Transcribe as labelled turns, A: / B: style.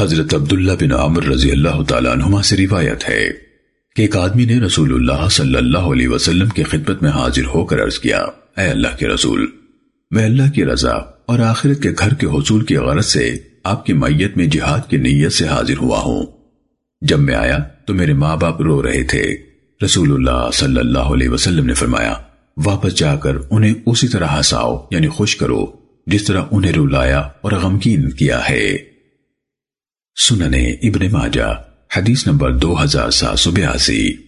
A: حضرت عبداللہ بن عمر رضی اللہ تعالیٰ عنہما سے روایت ہے کہ ایک آدمی نے رسول اللہ صلی اللہ علیہ وسلم کی خدمت میں حاضر ہو کر عرض کیا، اے اللہ کے رسول، میں اللہ کی رضا اور آخرت کے گھر کے حصول کی غرض سے آپ کی میت میں جہاد کی نیت سے حاضر ہوا ہوں۔ جب میں آیا تو میرے ماں باپ رو رہے تھے۔ رسول اللہ صلی اللہ علیہ وسلم نے فرمایا، واپس جا کر انہیں اسی طرح ہساؤ یعنی خوش کرو، جس طرح انہیں رلایا اور غمگین کیا ہے۔ سننے ابن ماجہ حدیث نمبر دو ہزار سات سو بیاسی۔